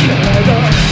けど